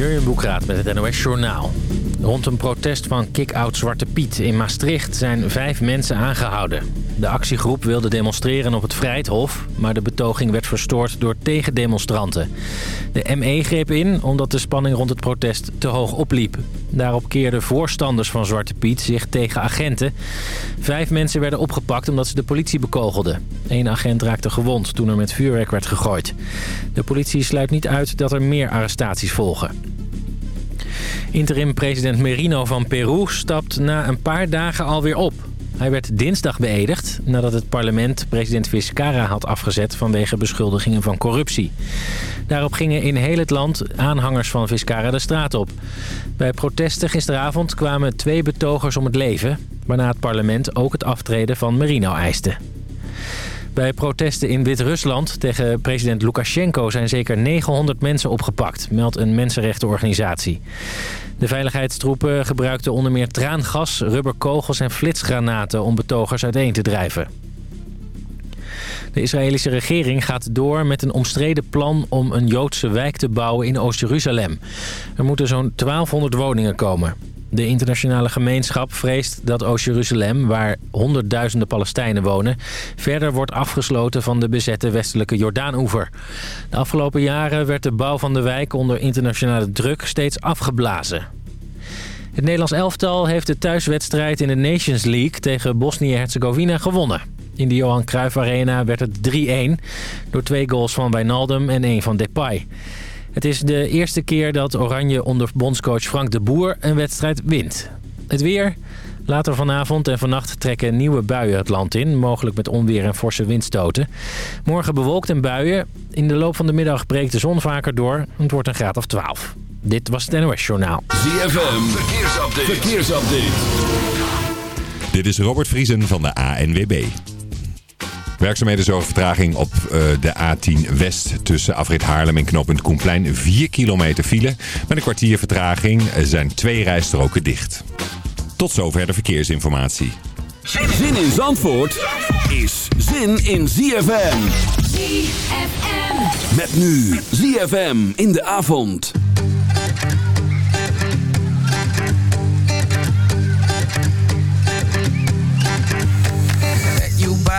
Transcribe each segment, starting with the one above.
Jurjen Boekraat met het NOS Journaal. Rond een protest van Kick-Out Zwarte Piet in Maastricht zijn vijf mensen aangehouden. De actiegroep wilde demonstreren op het Vrijthof, maar de betoging werd verstoord door tegendemonstranten. De ME greep in omdat de spanning rond het protest te hoog opliep. Daarop keerden voorstanders van Zwarte Piet zich tegen agenten. Vijf mensen werden opgepakt omdat ze de politie bekogelden. Eén agent raakte gewond toen er met vuurwerk werd gegooid. De politie sluit niet uit dat er meer arrestaties volgen. Interim-president Merino van Peru stapt na een paar dagen alweer op. Hij werd dinsdag beëdigd nadat het parlement president Vizcarra had afgezet vanwege beschuldigingen van corruptie. Daarop gingen in heel het land aanhangers van Vizcarra de straat op. Bij protesten gisteravond kwamen twee betogers om het leven, waarna het parlement ook het aftreden van Merino eiste. Bij protesten in Wit-Rusland tegen president Lukashenko zijn zeker 900 mensen opgepakt, meldt een mensenrechtenorganisatie. De veiligheidstroepen gebruikten onder meer traangas, rubberkogels en flitsgranaten om betogers uiteen te drijven. De Israëlische regering gaat door met een omstreden plan om een Joodse wijk te bouwen in Oost-Jeruzalem. Er moeten zo'n 1200 woningen komen. De internationale gemeenschap vreest dat Oost-Jeruzalem, waar honderdduizenden Palestijnen wonen... verder wordt afgesloten van de bezette westelijke Jordaanoever. De afgelopen jaren werd de bouw van de wijk onder internationale druk steeds afgeblazen. Het Nederlands elftal heeft de thuiswedstrijd in de Nations League tegen Bosnië-Herzegovina gewonnen. In de Johan Cruijff Arena werd het 3-1 door twee goals van Wijnaldum en één van Depay. Het is de eerste keer dat Oranje onder bondscoach Frank de Boer een wedstrijd wint. Het weer... Later vanavond en vannacht trekken nieuwe buien het land in. Mogelijk met onweer en forse windstoten. Morgen bewolkt en buien. In de loop van de middag breekt de zon vaker door. Het wordt een graad of 12. Dit was het NOS Journaal. ZFM, verkeersupdate. verkeersupdate. Dit is Robert Vriesen van de ANWB. Werkzaamheden zorgen vertraging op uh, de A10 West tussen Afrit Haarlem en knooppunt Koenplein. 4 kilometer file. Met een kwartier vertraging zijn twee rijstroken dicht. Tot zover de verkeersinformatie. Zin in Zandvoort is zin in ZFM. ZFM. Met nu ZFM in de avond.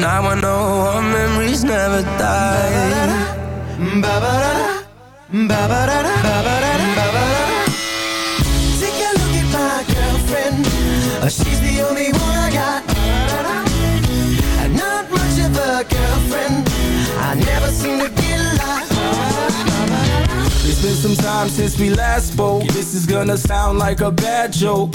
Now I know our memories never die. Take a look at my girlfriend. Uh, she's the only one I got. And not much of a girlfriend. I never seem to get lost. It's been some time since we last spoke. This is gonna sound like a bad joke.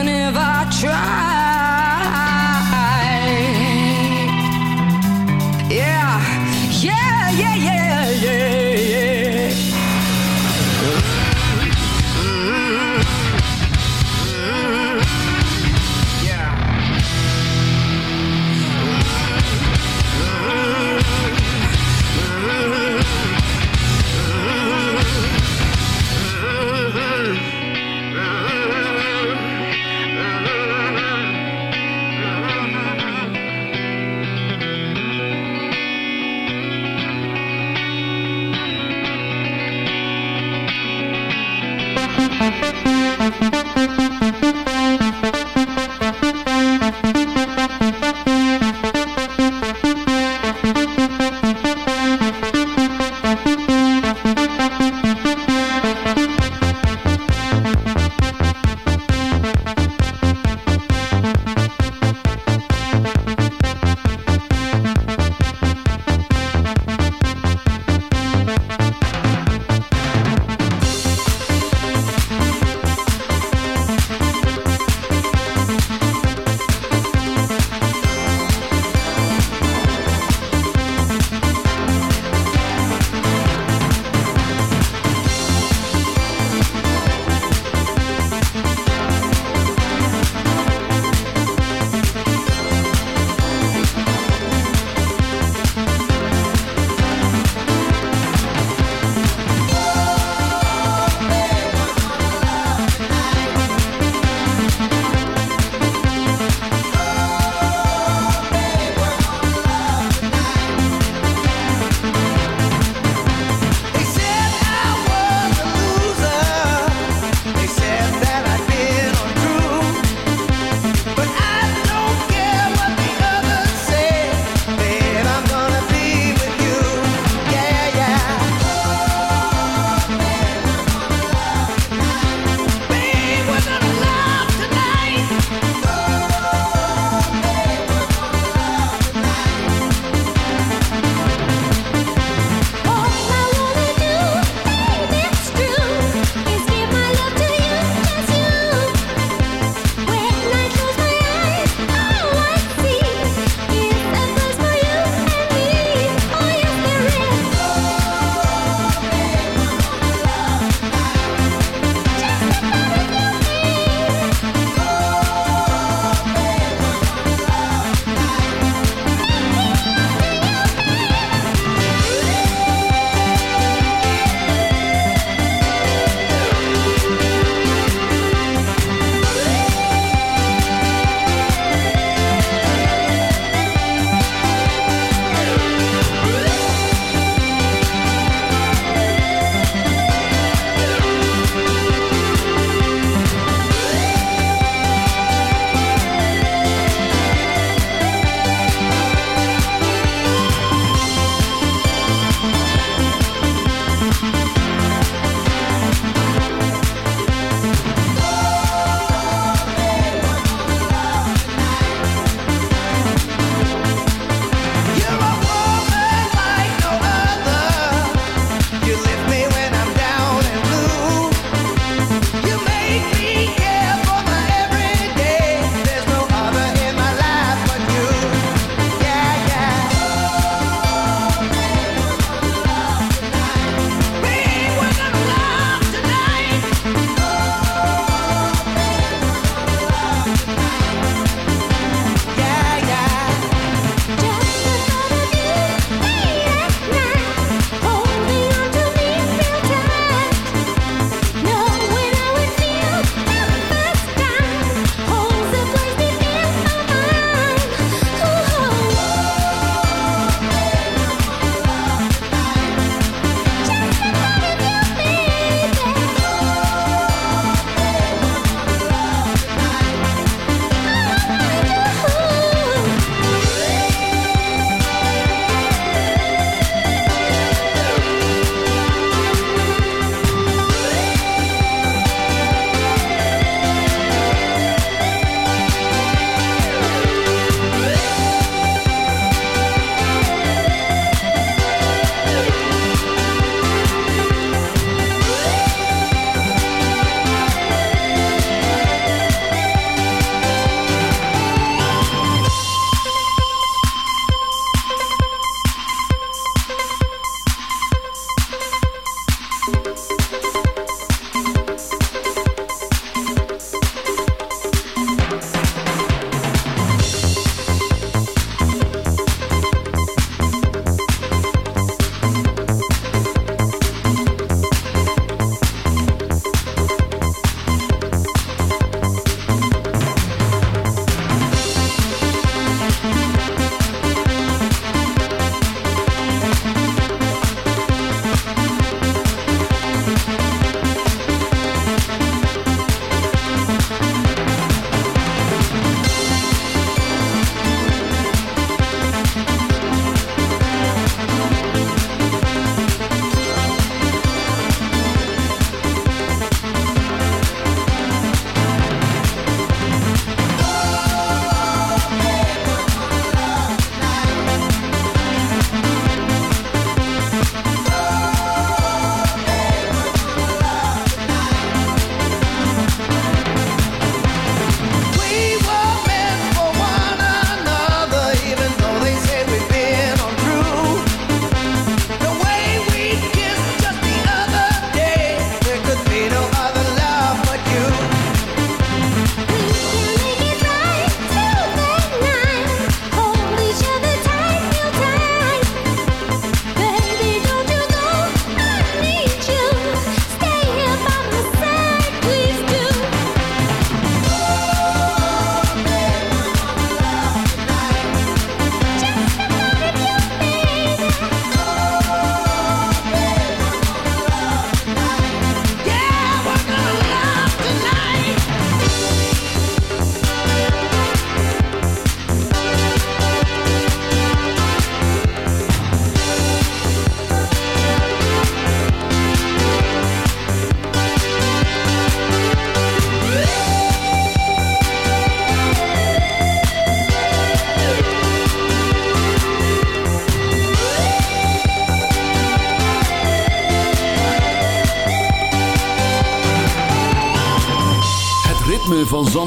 even if I try.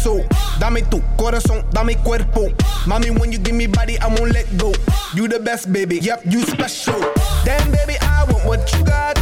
eso. Dame tu corazón, dame cuerpo. Mommy, when you give me body, I won't let go. You the best, baby. Yep, you special. Damn, baby, I want what you got.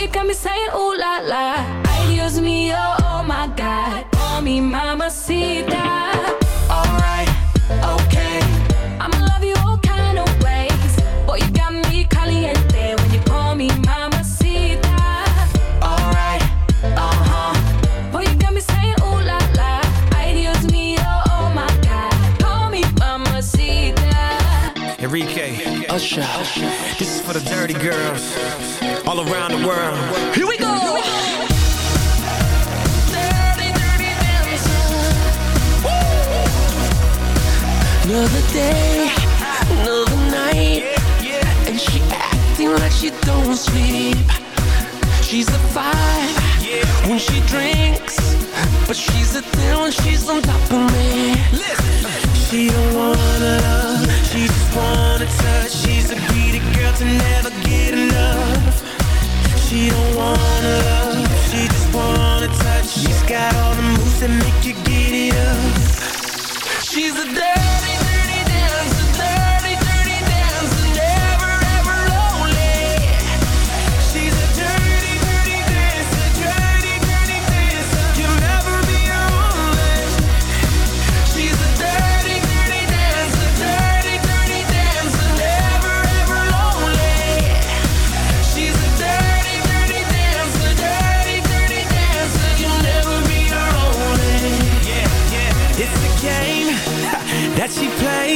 you got me saying ooh la la. Ay Dios mío, oh, oh my God, oh mi mamacita. Alright, okay. I'ma love you all kind of ways. Boy, you got me caliente when you call me mamacita. Alright, uh huh. Boy, you got me saying ooh la la. Ay Dios mío, oh, oh my God, call me mamacita. Enrique, Usher, Usher. this is for the dirty girls all around the world. Here we go. Another day, another night. And she acting like she don't sleep. She's a five when she drinks. But she's a ten when she's on top of me. She don't wanna love, she just wanna touch. She's a beat girl to never get enough. She don't wanna. Love, she just wanna touch. She's got all the moves that make you get it up. She's a dirty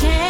change.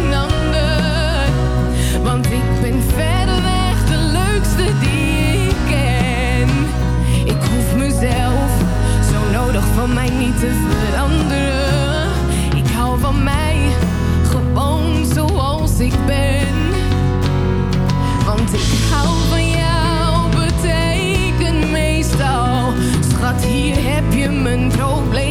Want ik ben verder weg de leukste die ik ken. Ik hoef mezelf zo nodig van mij niet te veranderen. Ik hou van mij gewoon zoals ik ben. Want ik hou van jou, betekent meestal. Schat, hier heb je mijn problemen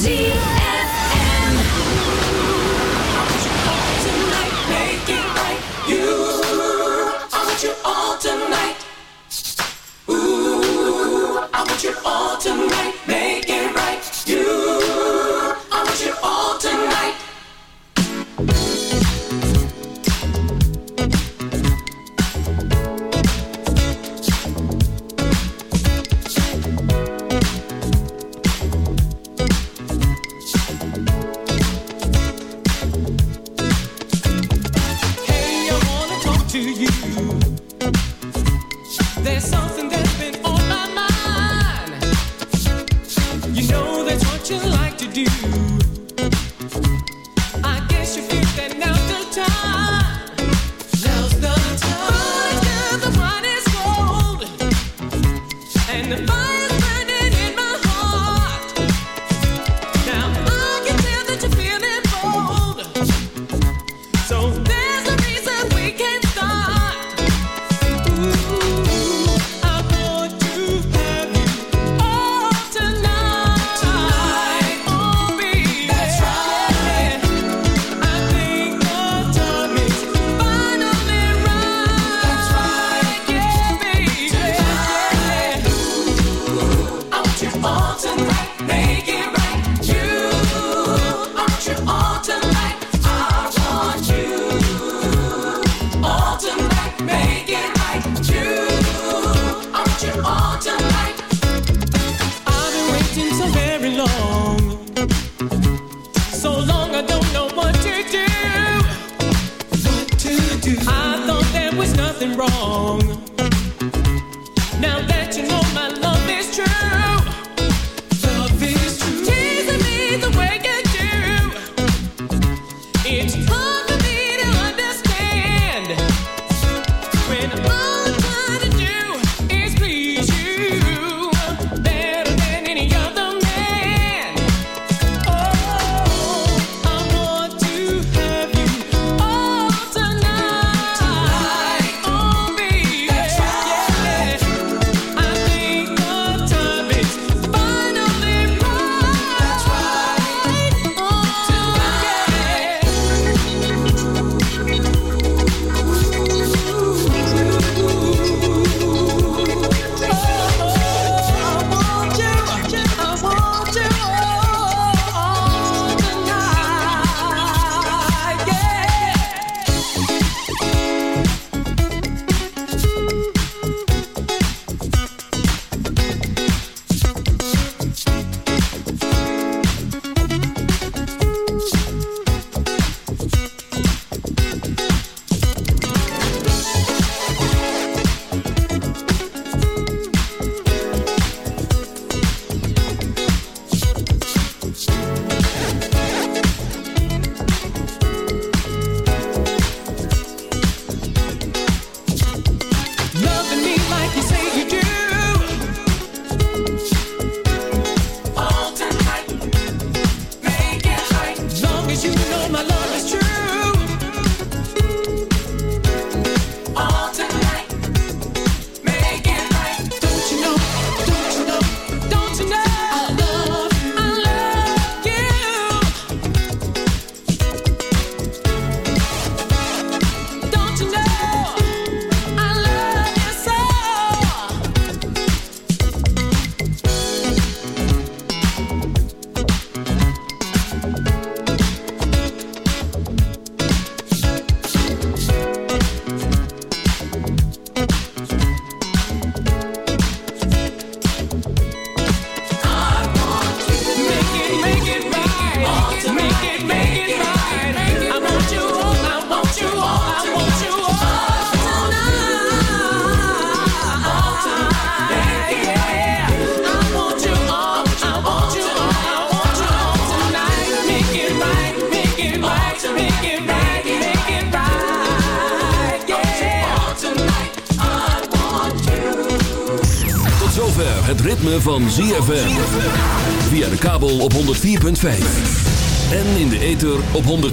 Zie.